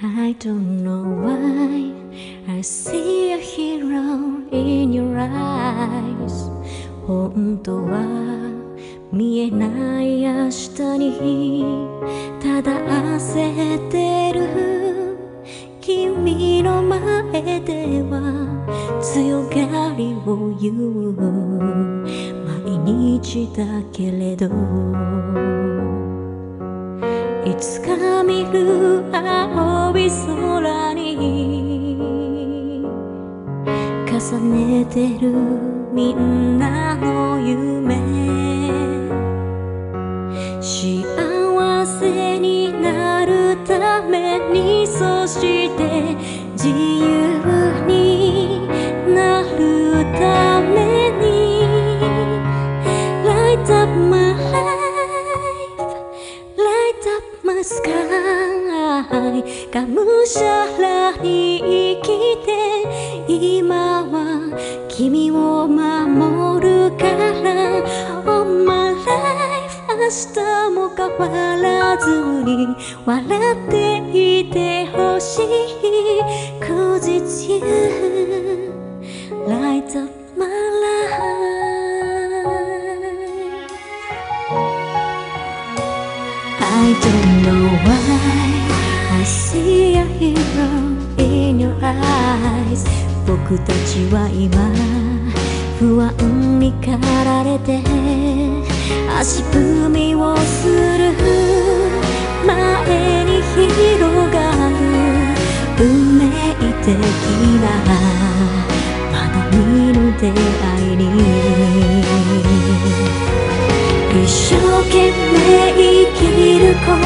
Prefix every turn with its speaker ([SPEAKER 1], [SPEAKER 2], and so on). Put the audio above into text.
[SPEAKER 1] I don't know why I see a hero in your eyes. 本当は見えない明日にただ焦ってる君の前では強がりを言う毎日だけれどいつか見る青い空に重ねてるみんなの夢。幸せになるためにそして自由 sky がむしゃらに生きて今は君を守るから Oh my life 明日も変わらずに笑っていてほしい。Cause it's you I don't know why I see a hero in your eyes. 僕たちは今不安に駆られて足踏みをする前に広がる運命的なまだ見ぬ出会いに。一生懸命生きること。